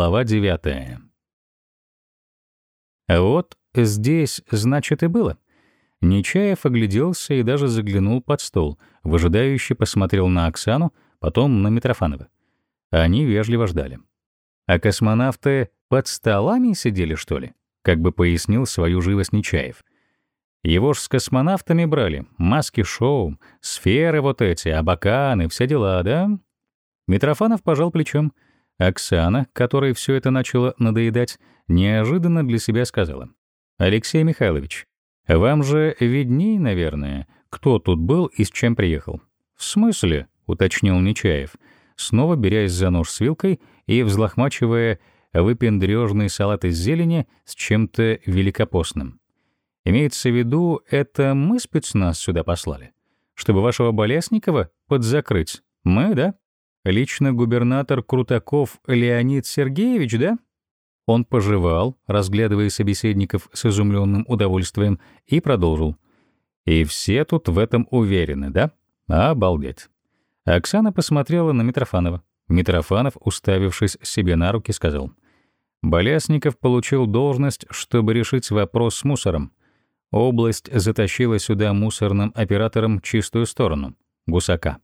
Глава 9. А вот здесь, значит, и было. Нечаев огляделся и даже заглянул под стол, выжидающе посмотрел на Оксану, потом на Митрофанова. Они вежливо ждали. А космонавты под столами сидели, что ли? Как бы пояснил свою живость Нечаев. Его ж с космонавтами брали, маски-шоу, сферы вот эти, абаканы, все дела, да? Митрофанов пожал плечом. Оксана, которой все это начало надоедать, неожиданно для себя сказала. «Алексей Михайлович, вам же видней, наверное, кто тут был и с чем приехал». «В смысле?» — уточнил Нечаев, снова берясь за нож с вилкой и взлохмачивая выпендрёжный салат из зелени с чем-то великопостным. «Имеется в виду, это мы спецназ сюда послали? Чтобы вашего Болесникова подзакрыть? Мы, да?» Лично губернатор Крутаков Леонид Сергеевич, да? Он пожевал, разглядывая собеседников с изумленным удовольствием, и продолжил. И все тут в этом уверены, да? Обалдеть. Оксана посмотрела на Митрофанова. Митрофанов, уставившись себе на руки, сказал. Болясников получил должность, чтобы решить вопрос с мусором. Область затащила сюда мусорным оператором чистую сторону — гусака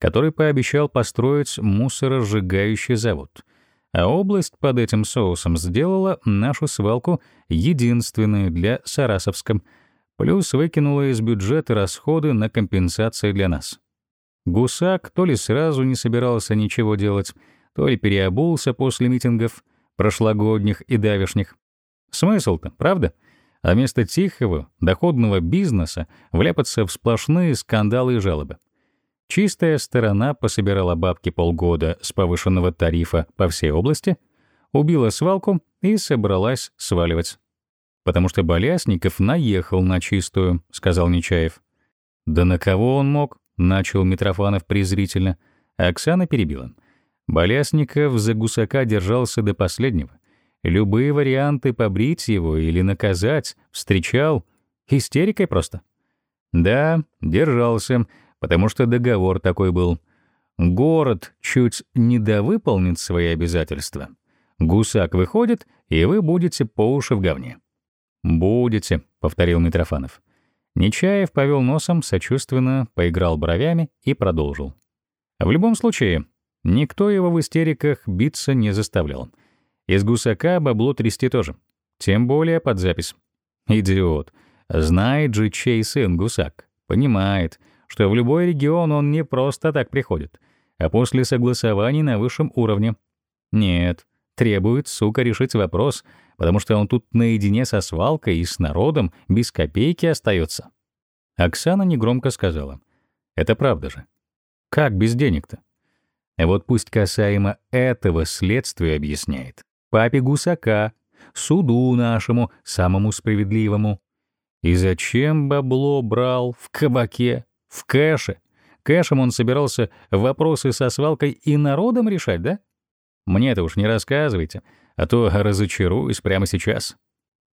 который пообещал построить мусоросжигающий завод. А область под этим соусом сделала нашу свалку единственной для Сарасовска, плюс выкинула из бюджета расходы на компенсации для нас. Гусак то ли сразу не собирался ничего делать, то ли переобулся после митингов прошлогодних и давешних. Смысл-то, правда? А вместо тихого, доходного бизнеса вляпаться в сплошные скандалы и жалобы. Чистая сторона пособирала бабки полгода с повышенного тарифа по всей области, убила свалку и собралась сваливать. «Потому что Болясников наехал на чистую», — сказал Нечаев. «Да на кого он мог?» — начал Митрофанов презрительно. Оксана перебила. Болясников за гусака держался до последнего. Любые варианты побрить его или наказать встречал истерикой просто. Да, держался, потому что договор такой был. Город чуть не довыполнит свои обязательства. Гусак выходит, и вы будете по уши в говне. «Будете», — повторил Митрофанов. Нечаев повел носом, сочувственно поиграл бровями и продолжил. В любом случае, никто его в истериках биться не заставлял. Из гусака бабло трясти тоже. Тем более под запись. Идиот. Знает же, чей сын гусак. Понимает, что в любой регион он не просто так приходит, а после согласований на высшем уровне. Нет, требует, сука, решить вопрос, потому что он тут наедине со свалкой и с народом без копейки остается. Оксана негромко сказала. «Это правда же. Как без денег-то?» Вот пусть касаемо этого следствие объясняет. Папе Гусака, суду нашему, самому справедливому. И зачем бабло брал в кабаке? В кэше. Кэшем он собирался вопросы со свалкой и народом решать, да? Мне-то уж не рассказывайте, а то разочаруюсь прямо сейчас.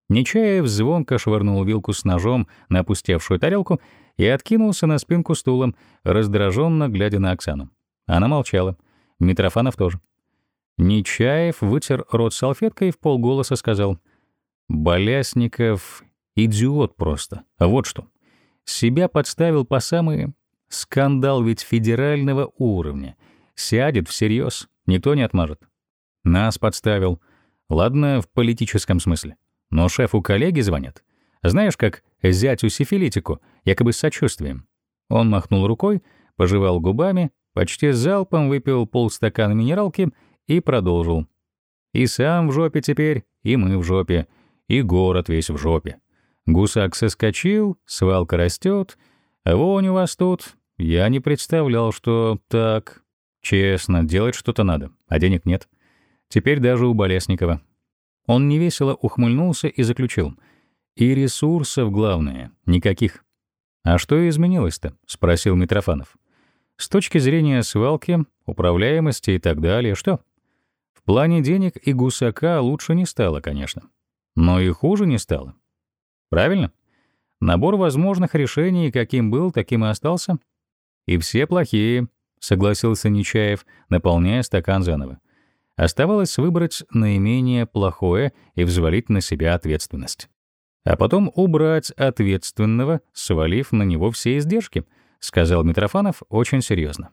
Нечаев звонко швырнул вилку с ножом на опустевшую тарелку и откинулся на спинку стулом, раздраженно глядя на Оксану. Она молчала. Митрофанов тоже. Нечаев вытер рот салфеткой и в полголоса сказал. «Болясников — идиот просто. Вот что себя подставил по самые... Скандал ведь федерального уровня. Сядет всерьез, никто не отмажет. Нас подставил. Ладно, в политическом смысле. Но шефу коллеги звонят. Знаешь, как зятю сифилитику, якобы с сочувствием. Он махнул рукой, пожевал губами, почти залпом выпил полстакана минералки и продолжил. И сам в жопе теперь, и мы в жопе, и город весь в жопе. Гусак соскочил, свалка растет, а вонь у вас тут. Я не представлял, что так. Честно, делать что-то надо, а денег нет. Теперь даже у Болесникова. Он невесело ухмыльнулся и заключил. И ресурсов, главное, никаких. «А что изменилось-то?» — спросил Митрофанов. «С точки зрения свалки, управляемости и так далее, что?» В плане денег и гусака лучше не стало, конечно. Но и хуже не стало. Правильно? Набор возможных решений каким был, таким и остался. И все плохие, согласился Нечаев, наполняя стакан заново. Оставалось выбрать наименее плохое и взвалить на себя ответственность. А потом убрать ответственного, свалив на него все издержки, сказал Митрофанов очень серьезно.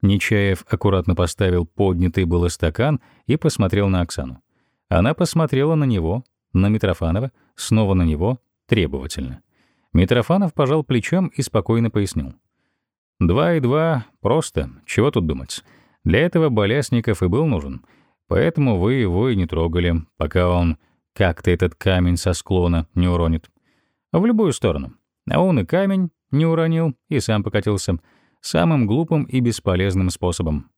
Нечаев аккуратно поставил поднятый было стакан и посмотрел на Оксану. Она посмотрела на него, на Митрофанова, снова на него, требовательно. Митрофанов пожал плечом и спокойно пояснил. «Два и два — просто, чего тут думать. Для этого Болясников и был нужен, поэтому вы его и не трогали, пока он как-то этот камень со склона не уронит. В любую сторону. А он и камень не уронил, и сам покатился — самым глупым и бесполезным способом.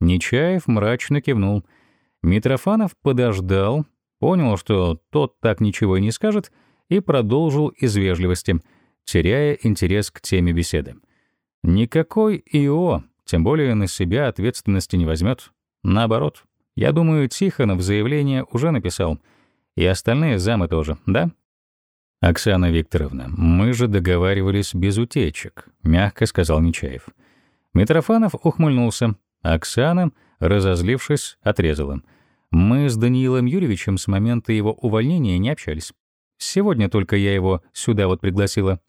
Нечаев мрачно кивнул. Митрофанов подождал, понял, что тот так ничего и не скажет, и продолжил из вежливости, теряя интерес к теме беседы. Никакой ИО, тем более на себя ответственности не возьмет. Наоборот, я думаю, Тихонов заявление уже написал, и остальные замы тоже, да? «Оксана Викторовна, мы же договаривались без утечек», — мягко сказал Нечаев. Митрофанов ухмыльнулся. Оксана, разозлившись, отрезала. «Мы с Даниилом Юрьевичем с момента его увольнения не общались. Сегодня только я его сюда вот пригласила».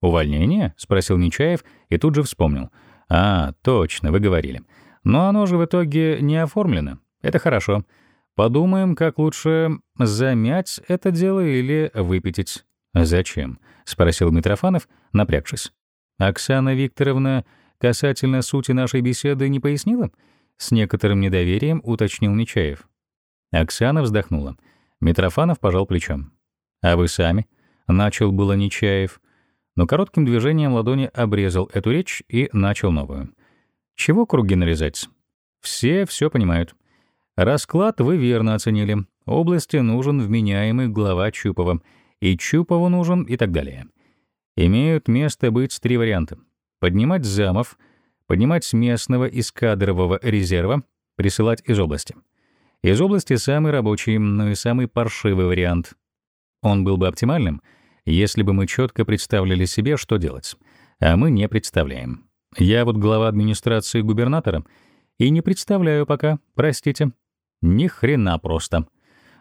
«Увольнение?» — спросил Нечаев и тут же вспомнил. «А, точно, вы говорили. Но оно же в итоге не оформлено. Это хорошо. Подумаем, как лучше замять это дело или выпятить. «Зачем?» — спросил Митрофанов, напрягшись. «Оксана Викторовна касательно сути нашей беседы не пояснила?» С некоторым недоверием уточнил Нечаев. Оксана вздохнула. Митрофанов пожал плечом. «А вы сами?» — начал было Нечаев. Но коротким движением ладони обрезал эту речь и начал новую. «Чего круги нарезать?» «Все все понимают. Расклад вы верно оценили. Области нужен вменяемый глава Чупова, и Чупову нужен и так далее. Имеют место быть три варианта. Поднимать замов, поднимать местного из кадрового резерва, присылать из области. Из области самый рабочий, но и самый паршивый вариант. Он был бы оптимальным, если бы мы четко представляли себе, что делать. А мы не представляем. Я вот глава администрации губернатора и не представляю пока, простите. Ни хрена просто.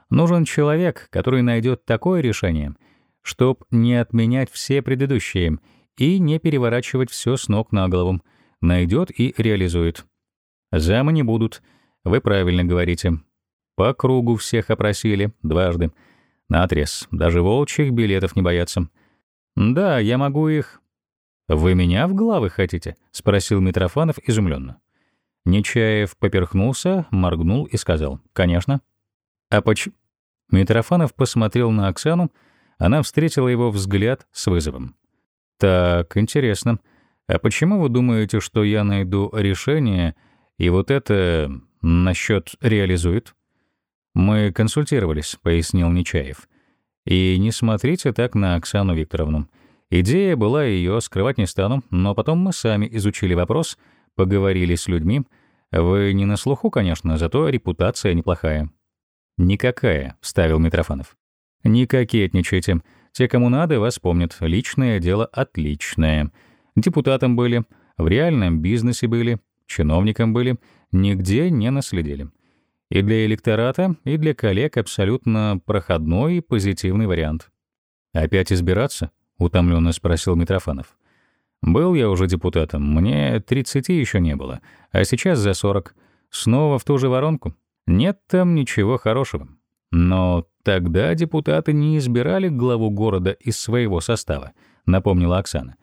Нужен человек, который найдет такое решение, чтоб не отменять все предыдущие и не переворачивать все с ног на голову. Найдет и реализует. Замы не будут. Вы правильно говорите. По кругу всех опросили, дважды. Наотрез. Даже волчьих билетов не боятся. Да, я могу их... «Вы меня в главы хотите?» — спросил Митрофанов изумленно. Нечаев поперхнулся, моргнул и сказал. «Конечно». «А почему...» Митрофанов посмотрел на Оксану, она встретила его взгляд с вызовом. «Так, интересно. А почему вы думаете, что я найду решение, и вот это насчет реализует?» «Мы консультировались», — пояснил Нечаев. «И не смотрите так на Оксану Викторовну. Идея была ее, скрывать не стану, но потом мы сами изучили вопрос, поговорили с людьми. Вы не на слуху, конечно, зато репутация неплохая». «Никакая», — вставил Митрофанов. «Не кокетничайте. Те, кому надо, вас помнят. Личное дело отличное. Депутатом были, в реальном бизнесе были, чиновником были, нигде не наследили. И для электората, и для коллег абсолютно проходной и позитивный вариант. «Опять избираться?» — утомленно спросил Митрофанов. «Был я уже депутатом, мне 30 еще не было, а сейчас за 40. Снова в ту же воронку. Нет там ничего хорошего. Но тогда депутаты не избирали главу города из своего состава, напомнила Оксана.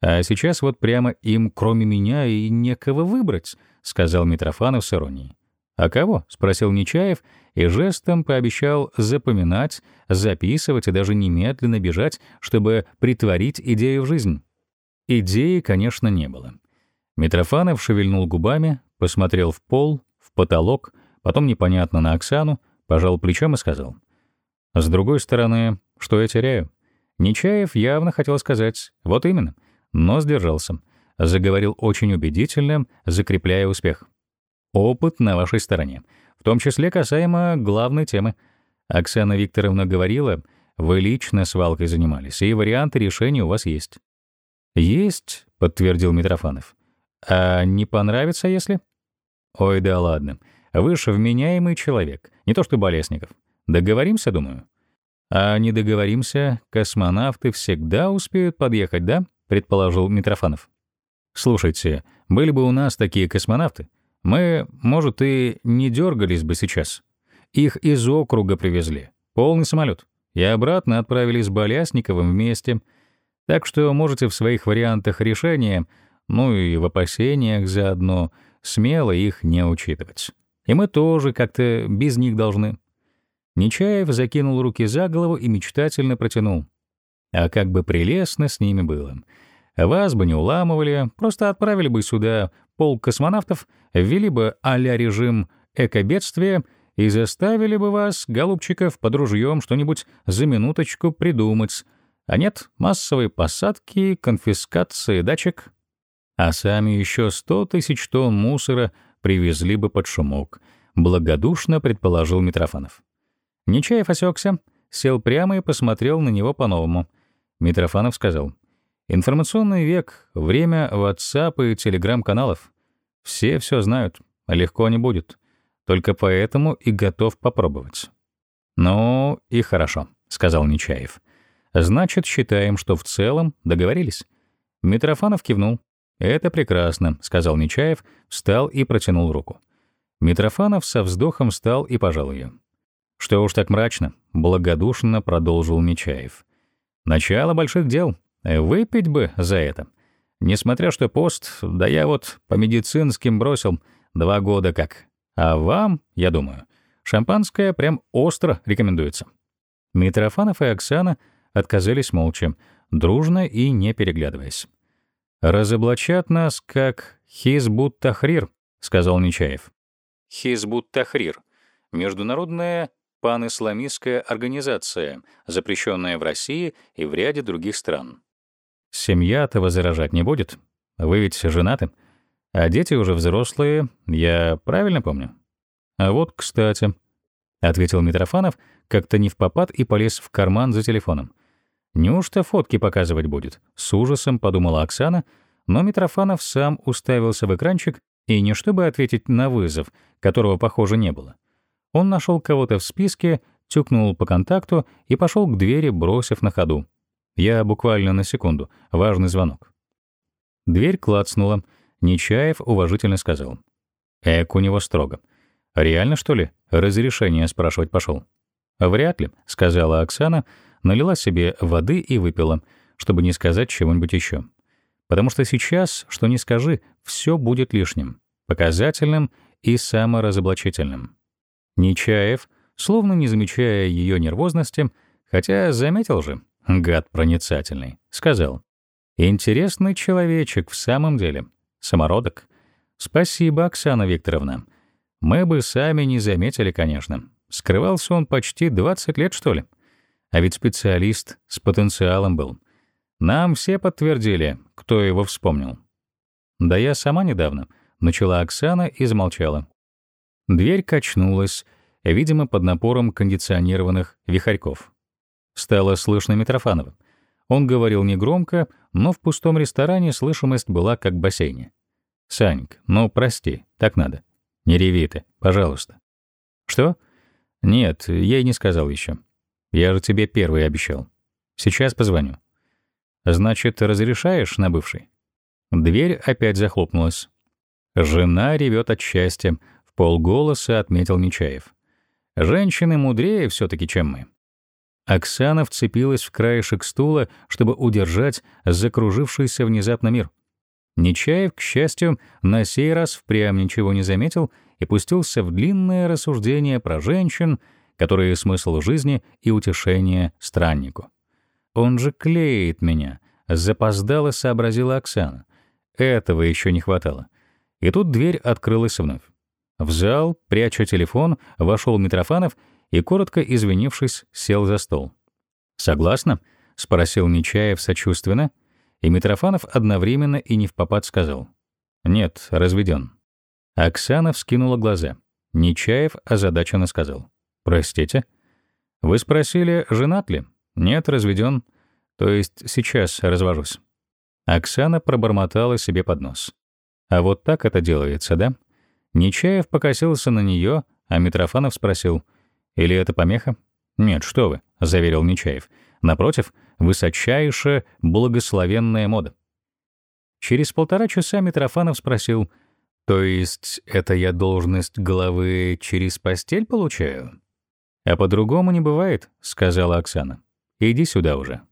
А сейчас вот прямо им, кроме меня, и некого выбрать, сказал Митрофанов с иронией. «А кого?» — спросил Нечаев и жестом пообещал запоминать, записывать и даже немедленно бежать, чтобы притворить идею в жизнь. Идеи, конечно, не было. Митрофанов шевельнул губами, посмотрел в пол, в потолок, потом непонятно на Оксану, пожал плечом и сказал. «С другой стороны, что я теряю?» Нечаев явно хотел сказать «вот именно», но сдержался. Заговорил очень убедительно, закрепляя успех. «Опыт на вашей стороне, в том числе касаемо главной темы. Оксана Викторовна говорила, вы лично свалкой занимались, и варианты решения у вас есть». «Есть», — подтвердил Митрофанов. «А не понравится, если?» «Ой, да ладно. Вы же вменяемый человек, не то что Болесников. Договоримся, думаю? А не договоримся, космонавты всегда успеют подъехать, да? предположил Митрофанов. Слушайте, были бы у нас такие космонавты, мы, может, и не дергались бы сейчас. Их из округа привезли. Полный самолет. И обратно отправили с Болясниковым вместе. Так что можете в своих вариантах решения, ну и в опасениях заодно, смело их не учитывать. И мы тоже как-то без них должны. Нечаев закинул руки за голову и мечтательно протянул. А как бы прелестно с ними было. Вас бы не уламывали, просто отправили бы сюда полк космонавтов, ввели бы а-ля режим экобедствия и заставили бы вас, голубчиков, под ружьем что-нибудь за минуточку придумать. А нет, массовые посадки, конфискации дачек. А сами еще сто тысяч тонн мусора привезли бы под шумок, благодушно предположил Митрофанов. Нечаев осекся, сел прямо и посмотрел на него по-новому. Митрофанов сказал, «Информационный век, время WhatsApp и телеграм-каналов. Все все знают, легко не будет. Только поэтому и готов попробовать». «Ну и хорошо», — сказал Нечаев. «Значит, считаем, что в целом договорились». Митрофанов кивнул. «Это прекрасно», — сказал Нечаев, встал и протянул руку. Митрофанов со вздохом встал и пожал ее. «Что уж так мрачно», — благодушно продолжил Нечаев. «Начало больших дел. Выпить бы за это. Несмотря что пост, да я вот по медицинским бросил два года как. А вам, я думаю, шампанское прям остро рекомендуется». Митрофанов и Оксана отказались молча, дружно и не переглядываясь. «Разоблачат нас, как Хизбут-Тахрир», — сказал Нечаев. Хизбут-Тахрир — международная панисламистская организация, запрещенная в России и в ряде других стран. Семья-то возражать не будет. Вы ведь женаты. А дети уже взрослые, я правильно помню? А вот, кстати, — ответил Митрофанов, как-то не в попад и полез в карман за телефоном. Неужто фотки показывать будет? С ужасом подумала Оксана, но Митрофанов сам уставился в экранчик и не чтобы ответить на вызов, которого, похоже, не было. Он нашел кого-то в списке, тюкнул по контакту и пошел к двери, бросив на ходу. Я буквально на секунду. Важный звонок. Дверь клацнула. Нечаев уважительно сказал. Эк у него строго. «Реально, что ли? Разрешение спрашивать пошел?» «Вряд ли», — сказала Оксана, налила себе воды и выпила, чтобы не сказать чего-нибудь еще. «Потому что сейчас, что ни скажи, все будет лишним, показательным и саморазоблачительным». Нечаев, словно не замечая ее нервозности, хотя заметил же, гад проницательный, сказал. «Интересный человечек в самом деле. Самородок. Спасибо, Оксана Викторовна. Мы бы сами не заметили, конечно. Скрывался он почти 20 лет, что ли. А ведь специалист с потенциалом был. Нам все подтвердили, кто его вспомнил. Да я сама недавно. Начала Оксана и замолчала. Дверь качнулась, видимо, под напором кондиционированных вихарьков. Стало слышно Митрофанова. Он говорил негромко, но в пустом ресторане слышимость была как в бассейне. «Саньк, ну прости, так надо. Не реви ты, пожалуйста». «Что?» «Нет, я и не сказал еще. Я же тебе первый обещал. Сейчас позвоню». «Значит, разрешаешь на бывший?» Дверь опять захлопнулась. Жена ревет от счастья, в полголоса отметил Нечаев. Женщины мудрее все таки чем мы. Оксана вцепилась в краешек стула, чтобы удержать закружившийся внезапно мир. Нечаев, к счастью, на сей раз впрямь ничего не заметил и пустился в длинное рассуждение про женщин, которые смысл жизни и утешение страннику. «Он же клеит меня», — запоздало сообразила Оксана. Этого еще не хватало. И тут дверь открылась вновь. В зал, пряча телефон, вошел Митрофанов и, коротко извинившись, сел за стол. «Согласна?» — спросил Нечаев сочувственно, и Митрофанов одновременно и не в попад сказал. «Нет, разведен». Оксана вскинула глаза. Нечаев озадаченно сказал. «Простите?» «Вы спросили, женат ли?» «Нет, разведен. То есть сейчас развожусь». Оксана пробормотала себе под нос. «А вот так это делается, да?» Нечаев покосился на нее, а Митрофанов спросил, «Или это помеха?» «Нет, что вы», — заверил Нечаев. «Напротив, высочайшая благословенная мода». Через полтора часа Митрофанов спросил, «То есть это я должность главы через постель получаю?» «А по-другому не бывает», — сказала Оксана. «Иди сюда уже».